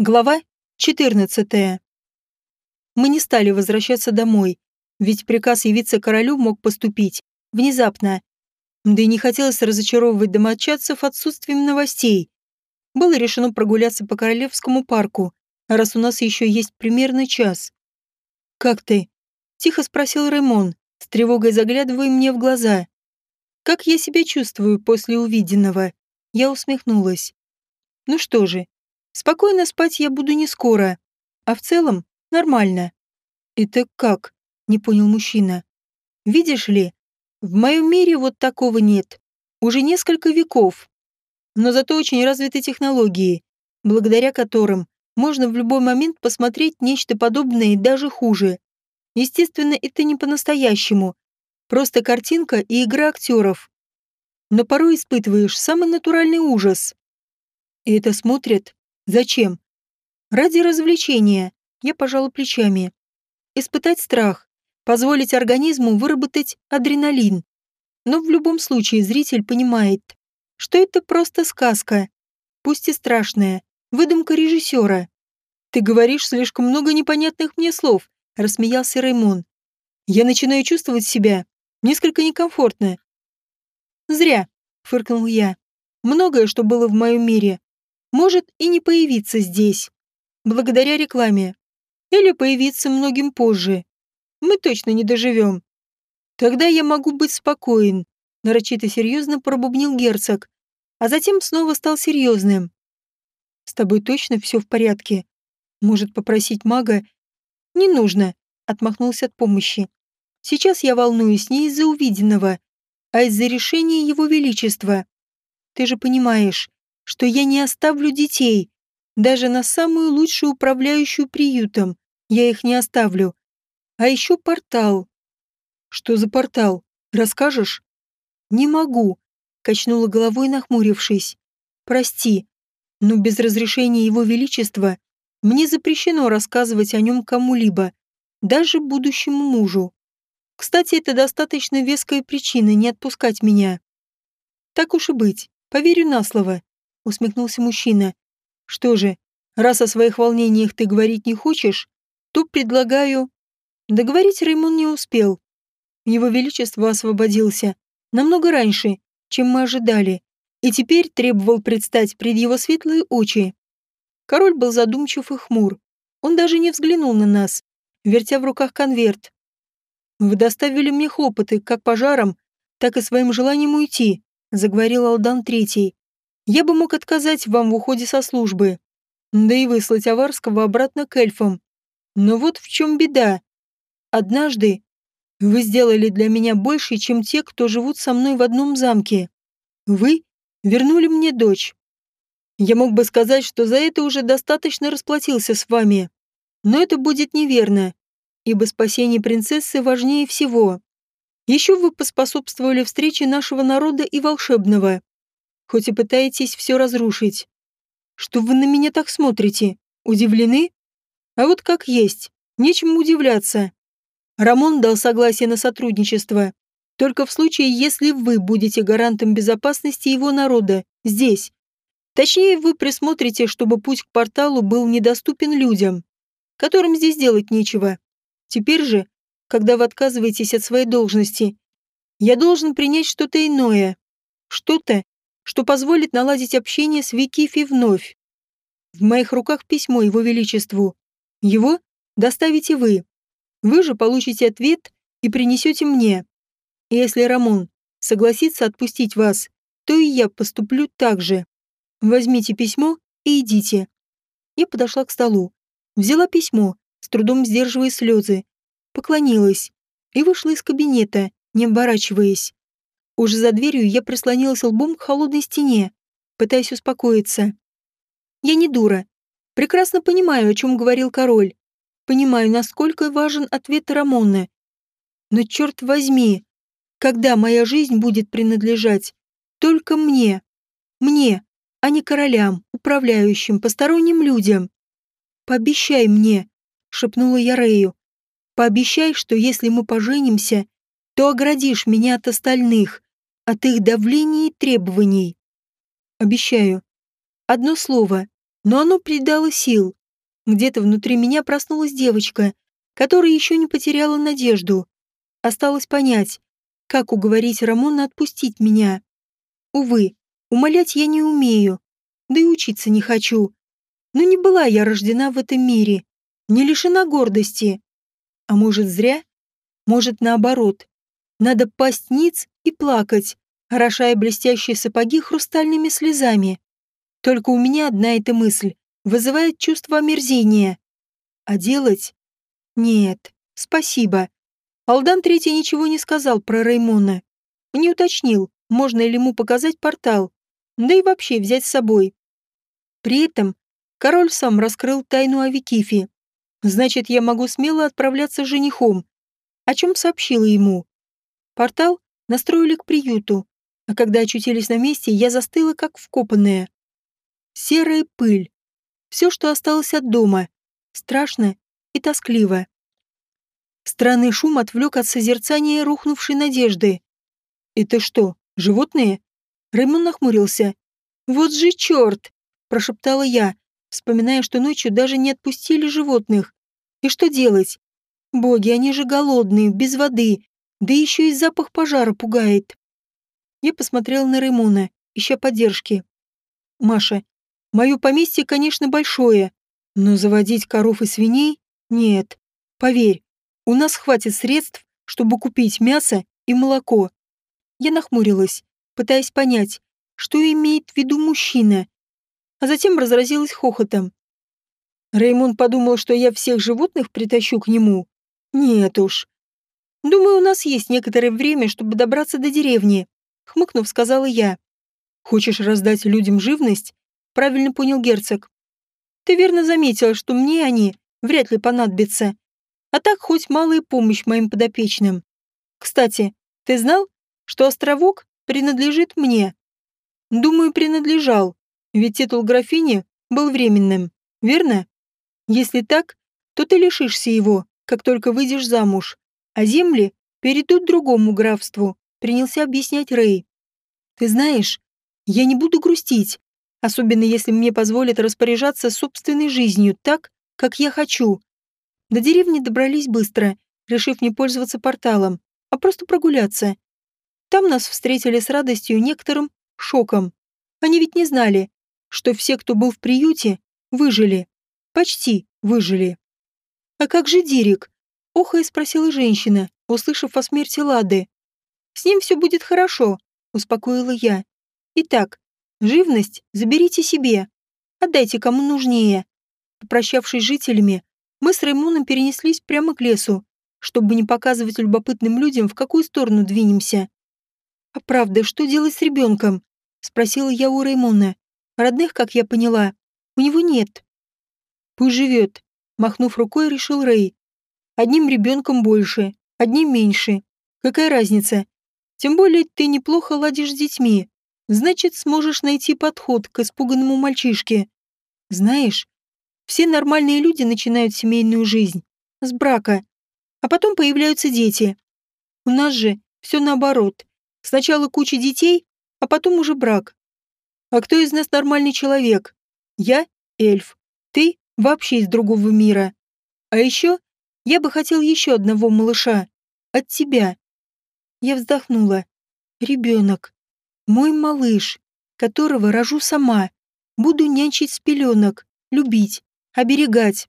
Глава 14. Мы не стали возвращаться домой, ведь приказ явиться королю мог поступить внезапно. Да и не хотелось разочаровывать домочадцев отсутствием новостей. Было решено прогуляться по Королевскому парку, раз у нас еще есть примерно час. «Как ты?» – тихо спросил Ремон, с тревогой заглядывая мне в глаза. «Как я себя чувствую после увиденного?» Я усмехнулась. «Ну что же, Спокойно спать я буду не скоро, а в целом нормально. Это как? Не понял мужчина. Видишь ли, в моем мире вот такого нет. Уже несколько веков. Но зато очень развиты технологии, благодаря которым можно в любой момент посмотреть нечто подобное даже хуже. Естественно, это не по-настоящему. Просто картинка и игра актеров. Но порой испытываешь самый натуральный ужас. И это смотрят Зачем? Ради развлечения. Я пожала плечами. Испытать страх. Позволить организму выработать адреналин. Но в любом случае зритель понимает, что это просто сказка. Пусть и страшная. Выдумка режиссера. Ты говоришь слишком много непонятных мне слов, рассмеялся Раймон. Я начинаю чувствовать себя несколько некомфортно. Зря, фыркнул я. Многое, что было в моем мире, может и не появиться здесь, благодаря рекламе, или появиться многим позже. Мы точно не доживем. Тогда я могу быть спокоен, нарочито серьезно пробубнил герцог, а затем снова стал серьезным. С тобой точно все в порядке? Может попросить мага? Не нужно, отмахнулся от помощи. Сейчас я волнуюсь не из-за увиденного, а из-за решения его величества. Ты же понимаешь, что я не оставлю детей. Даже на самую лучшую управляющую приютом я их не оставлю. А еще портал. Что за портал? Расскажешь? Не могу, качнула головой, нахмурившись. Прости, но без разрешения его величества мне запрещено рассказывать о нем кому-либо, даже будущему мужу. Кстати, это достаточно веская причина не отпускать меня. Так уж и быть, поверю на слово усмехнулся мужчина. Что же, раз о своих волнениях ты говорить не хочешь, то предлагаю... Договорить Раймон не успел. Его Величество освободился намного раньше, чем мы ожидали, и теперь требовал предстать пред его светлые очи. Король был задумчив и хмур. Он даже не взглянул на нас, вертя в руках конверт. «Вы доставили мне хлопоты как пожаром, так и своим желанием уйти», — заговорил Алдан Третий. Я бы мог отказать вам в уходе со службы, да и выслать Аварского обратно к эльфам. Но вот в чем беда. Однажды вы сделали для меня больше, чем те, кто живут со мной в одном замке. Вы вернули мне дочь. Я мог бы сказать, что за это уже достаточно расплатился с вами. Но это будет неверно, ибо спасение принцессы важнее всего. Еще вы поспособствовали встрече нашего народа и волшебного хоть и пытаетесь все разрушить. Что вы на меня так смотрите? Удивлены? А вот как есть, нечему удивляться. Рамон дал согласие на сотрудничество, только в случае, если вы будете гарантом безопасности его народа, здесь. Точнее, вы присмотрите, чтобы путь к порталу был недоступен людям, которым здесь делать нечего. Теперь же, когда вы отказываетесь от своей должности, я должен принять что-то иное. Что-то, что позволит наладить общение с Викифи вновь. В моих руках письмо Его Величеству. Его доставите вы. Вы же получите ответ и принесете мне. Если Рамон согласится отпустить вас, то и я поступлю так же. Возьмите письмо и идите. Я подошла к столу, взяла письмо, с трудом сдерживая слезы, поклонилась и вышла из кабинета, не оборачиваясь. Уже за дверью я прислонилась лбом к холодной стене, пытаясь успокоиться. Я не дура. Прекрасно понимаю, о чем говорил король. Понимаю, насколько важен ответ Рамона. Но черт возьми, когда моя жизнь будет принадлежать только мне, мне, а не королям, управляющим, посторонним людям. Пообещай мне, шепнула я Рею. Пообещай, что если мы поженимся, то оградишь меня от остальных, от их давления и требований. Обещаю. Одно слово, но оно придало сил. Где-то внутри меня проснулась девочка, которая еще не потеряла надежду. Осталось понять, как уговорить Рамона отпустить меня. Увы, умолять я не умею, да и учиться не хочу. Но не была я рождена в этом мире, не лишена гордости. А может, зря? Может, наоборот. Надо пасть ниц и плакать, орошая блестящие сапоги хрустальными слезами. Только у меня одна эта мысль вызывает чувство омерзения. А делать? Нет, спасибо. Алдан Третий ничего не сказал про Раймона. Не уточнил, можно ли ему показать портал, да и вообще взять с собой. При этом король сам раскрыл тайну о Викифе. Значит, я могу смело отправляться с женихом, о чем сообщила ему. Портал настроили к приюту, а когда очутились на месте, я застыла как вкопанная. Серая пыль. Все, что осталось от дома. Страшно и тоскливо. Странный шум отвлек от созерцания рухнувшей надежды. «Это что, животные?» Рэймон нахмурился. «Вот же черт!» – прошептала я, вспоминая, что ночью даже не отпустили животных. «И что делать? Боги, они же голодные, без воды, да еще и запах пожара пугает». Я посмотрела на Рэймона, ища поддержки. «Маша, мое поместье, конечно, большое, но заводить коров и свиней – нет. Поверь, у нас хватит средств, чтобы купить мясо и молоко». Я нахмурилась, пытаясь понять, что имеет в виду мужчина, а затем разразилась хохотом. Реймон подумал, что я всех животных притащу к нему. Нет уж. Думаю, у нас есть некоторое время, чтобы добраться до деревни хмыкнув, сказала я. «Хочешь раздать людям живность?» Правильно понял герцог. «Ты верно заметил, что мне они вряд ли понадобятся. А так хоть малая помощь моим подопечным. Кстати, ты знал, что островок принадлежит мне?» «Думаю, принадлежал, ведь титул графини был временным, верно? Если так, то ты лишишься его, как только выйдешь замуж, а земли перейдут другому графству, принялся объяснять Рэй. «Ты знаешь, я не буду грустить, особенно если мне позволят распоряжаться собственной жизнью так, как я хочу». До деревни добрались быстро, решив не пользоваться порталом, а просто прогуляться. Там нас встретили с радостью некоторым шоком. Они ведь не знали, что все, кто был в приюте, выжили. Почти выжили. «А как же Дирик?» — охая спросила женщина, услышав о смерти Лады. С ним все будет хорошо, успокоила я. Итак, живность заберите себе. Отдайте кому нужнее. Попрощавшись с жителями, мы с Раймоном перенеслись прямо к лесу, чтобы не показывать любопытным людям, в какую сторону двинемся. «А правда, что делать с ребенком?» — спросила я у Раймона. «Родных, как я поняла, у него нет». «Пусть живет», — махнув рукой, решил Рэй. «Одним ребенком больше, одним меньше. Какая разница, тем более ты неплохо ладишь с детьми. Значит, сможешь найти подход к испуганному мальчишке. Знаешь, все нормальные люди начинают семейную жизнь с брака, а потом появляются дети. У нас же все наоборот. Сначала куча детей, а потом уже брак. А кто из нас нормальный человек? Я – эльф. Ты – вообще из другого мира. А еще я бы хотел еще одного малыша. От тебя. Я вздохнула. Ребенок. Мой малыш, которого рожу сама. Буду нянчить с пеленок, любить, оберегать.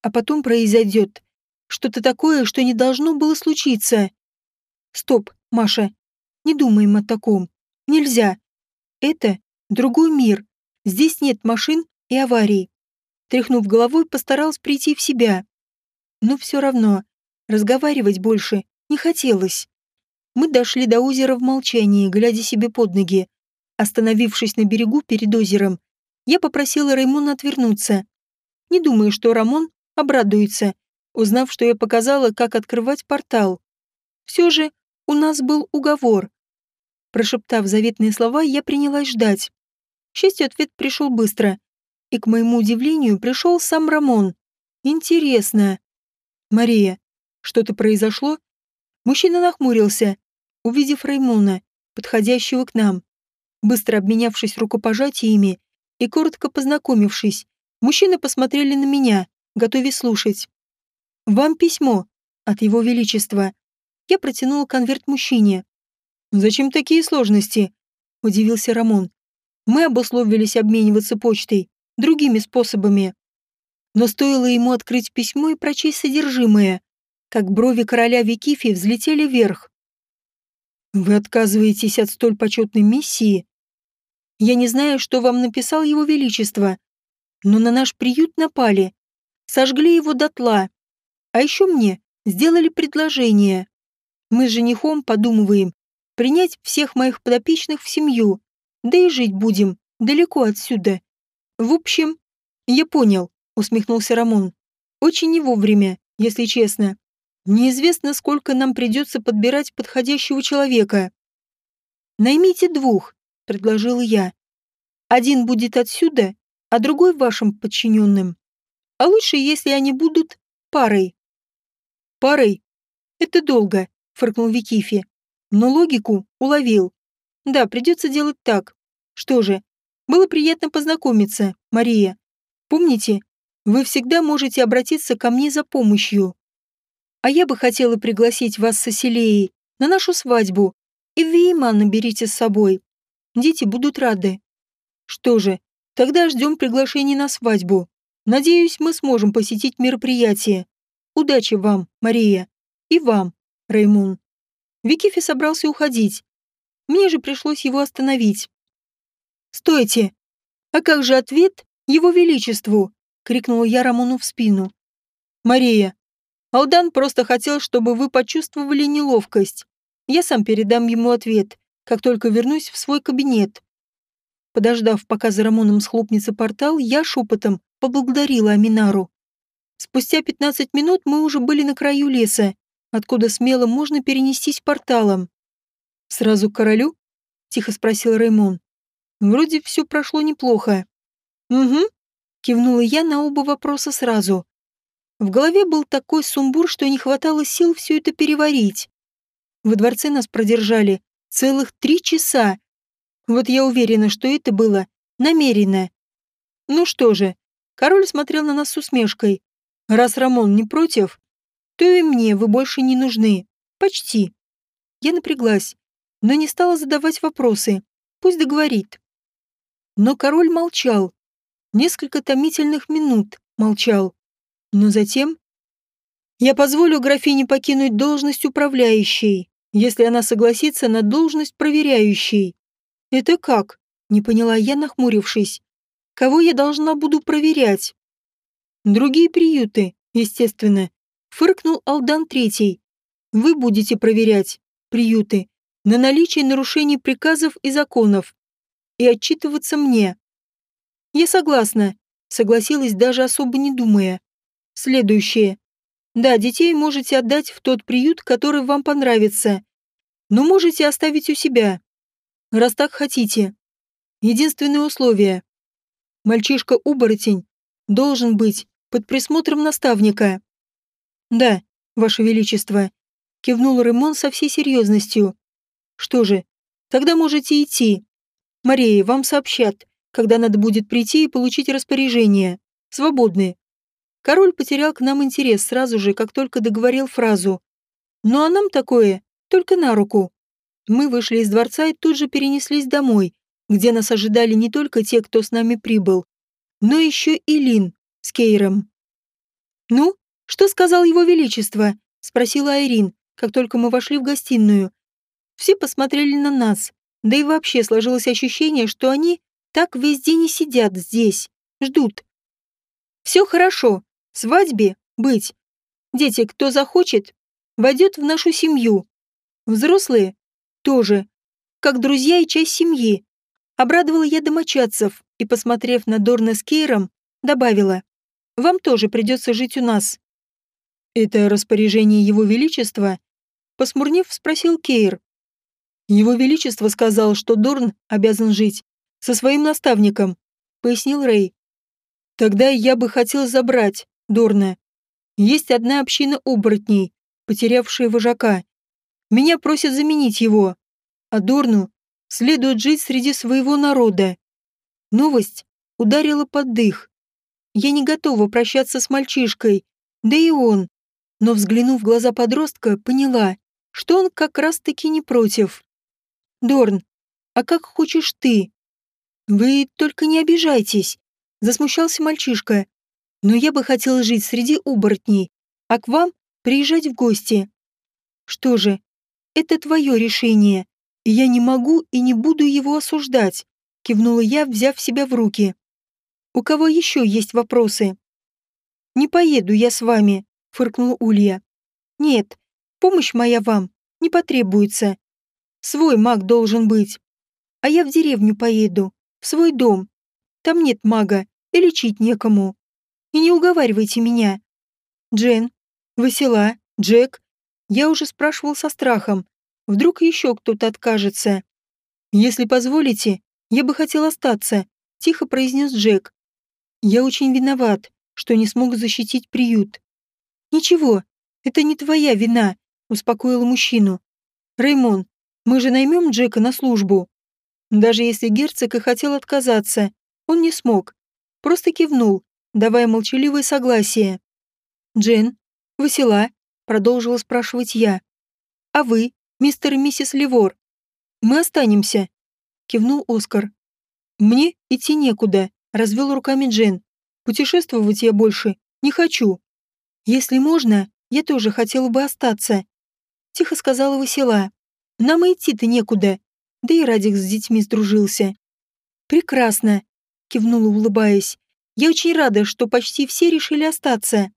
А потом произойдет что-то такое, что не должно было случиться. Стоп, Маша. Не думаем о таком. Нельзя. Это другой мир. Здесь нет машин и аварий. Тряхнув головой, постаралась прийти в себя. Но все равно разговаривать больше не хотелось. Мы дошли до озера в молчании, глядя себе под ноги. Остановившись на берегу перед озером, я попросила Раймона отвернуться. Не думаю, что Рамон обрадуется, узнав, что я показала, как открывать портал. Все же у нас был уговор. Прошептав заветные слова, я принялась ждать. К счастью, ответ пришел быстро. И, к моему удивлению, пришел сам Рамон. Интересно. Мария, что-то произошло? Мужчина нахмурился, увидев Раймона, подходящего к нам. Быстро обменявшись рукопожатиями, и коротко познакомившись, мужчины посмотрели на меня, готовясь слушать. «Вам письмо от Его Величества». Я протянула конверт мужчине. «Зачем такие сложности?» – удивился Рамон. «Мы обусловились обмениваться почтой, другими способами». Но стоило ему открыть письмо и прочесть содержимое, как брови короля Викифи взлетели вверх. «Вы отказываетесь от столь почетной миссии?» «Я не знаю, что вам написал его величество, но на наш приют напали, сожгли его дотла. А еще мне сделали предложение. Мы с женихом подумываем принять всех моих подопечных в семью, да и жить будем далеко отсюда. В общем, я понял, усмехнулся Рамон. Очень не вовремя, если честно. Неизвестно, сколько нам придется подбирать подходящего человека. Наймите двух, предложил я. Один будет отсюда, а другой вашим подчиненным. А лучше, если они будут парой. Парой? Это долго, фыркнул Викифи. Но логику уловил. Да, придется делать так. Что же, было приятно познакомиться, Мария. Помните, вы всегда можете обратиться ко мне за помощью. А я бы хотела пригласить вас с Оселеей на нашу свадьбу. И Вейман наберите с собой. Дети будут рады. Что же, тогда ждем приглашений на свадьбу. Надеюсь, мы сможем посетить мероприятие. Удачи вам, Мария. И вам, Раймон. Викифи собрался уходить. Мне же пришлось его остановить. «Стойте! А как же ответ его величеству?» — крикнула я Рамону в спину. «Мария, Алдан просто хотел, чтобы вы почувствовали неловкость. Я сам передам ему ответ, как только вернусь в свой кабинет». Подождав, пока за Рамоном схлопнется портал, я шепотом поблагодарила Аминару. Спустя 15 минут мы уже были на краю леса, откуда смело можно перенестись порталом. «Сразу к королю?» — тихо спросил Раймон. «Вроде все прошло неплохо». «Угу», — кивнула я на оба вопроса сразу. В голове был такой сумбур, что не хватало сил все это переварить. Во дворце нас продержали целых три часа. Вот я уверена, что это было намеренно. Ну что же, король смотрел на нас с усмешкой. Раз Рамон не против, то и мне вы больше не нужны. Почти. Я напряглась, но не стала задавать вопросы. Пусть договорит. Но король молчал. Несколько томительных минут молчал. Но затем... Я позволю графине покинуть должность управляющей, если она согласится на должность проверяющей. Это как? Не поняла я, нахмурившись. Кого я должна буду проверять? Другие приюты, естественно. Фыркнул Алдан Третий. Вы будете проверять приюты на наличие нарушений приказов и законов и отчитываться мне. Я согласна, согласилась даже особо не думая. Следующее. Да, детей можете отдать в тот приют, который вам понравится, но можете оставить у себя, раз так хотите. Единственное условие. Мальчишка-оборотень должен быть под присмотром наставника. Да, Ваше Величество, кивнул Ремон со всей серьезностью. Что же, тогда можете идти. Мария, вам сообщат, когда надо будет прийти и получить распоряжение. Свободны. Король потерял к нам интерес сразу же, как только договорил фразу. Ну а нам такое только на руку. Мы вышли из дворца и тут же перенеслись домой, где нас ожидали не только те, кто с нами прибыл, но еще и Лин с Кейром. «Ну, что сказал его величество?» — спросила Айрин, как только мы вошли в гостиную. Все посмотрели на нас, да и вообще сложилось ощущение, что они так весь день и сидят здесь, ждут. «Все хорошо, свадьбе быть. Дети, кто захочет, войдет в нашу семью. Взрослые тоже, как друзья и часть семьи. Обрадовала я домочадцев и, посмотрев на Дорна с Кейром, добавила, «Вам тоже придется жить у нас». «Это распоряжение Его Величества?» Посмурнев, спросил Кейр. «Его Величество сказал, что Дорн обязан жить со своим наставником», пояснил Рэй. «Тогда я бы хотел забрать Дорна. Есть одна община оборотней, потерявшая вожака. Меня просят заменить его, а Дорну следует жить среди своего народа. Новость ударила под дых. Я не готова прощаться с мальчишкой, да и он. Но, взглянув в глаза подростка, поняла, что он как раз-таки не против. «Дорн, а как хочешь ты?» «Вы только не обижайтесь», — засмущался мальчишка. «Но я бы хотела жить среди оборотней, а к вам приезжать в гости». «Что же, это твое решение, и я не могу и не буду его осуждать», — кивнула я, взяв себя в руки. «У кого еще есть вопросы?» «Не поеду я с вами», — фыркнула Улья. «Нет, помощь моя вам не потребуется. Свой маг должен быть. А я в деревню поеду, в свой дом. Там нет мага, и лечить некому. И не уговаривайте меня. Джен, Васила, Джек. Я уже спрашивал со страхом. Вдруг еще кто-то откажется. Если позволите, я бы хотел остаться, тихо произнес Джек. Я очень виноват, что не смог защитить приют. Ничего, это не твоя вина, успокоила мужчину. Реймон, мы же наймем Джека на службу. Даже если герцог и хотел отказаться, он не смог. Просто кивнул, давая молчаливое согласие. «Джен, Васила?» — продолжила спрашивать я. «А вы, мистер и миссис Левор?» «Мы останемся», — кивнул Оскар. «Мне идти некуда», — развел руками Джен. «Путешествовать я больше не хочу. Если можно, я тоже хотела бы остаться», — тихо сказала Васила. «Нам идти-то некуда, да и Радик с детьми сдружился». «Прекрасно», — кивнула, улыбаясь. «Я очень рада, что почти все решили остаться».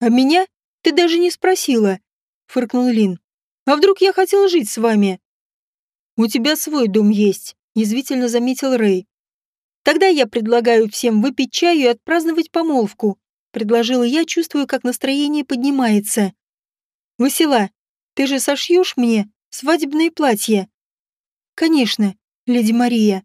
«А меня ты даже не спросила», — фыркнул Лин. «А вдруг я хотел жить с вами?» «У тебя свой дом есть», — язвительно заметил Рэй. «Тогда я предлагаю всем выпить чаю и отпраздновать помолвку», — предложила я, чувствуя, как настроение поднимается. «Васила, ты же сошьешь мне свадебное платье?» «Конечно, леди Мария»,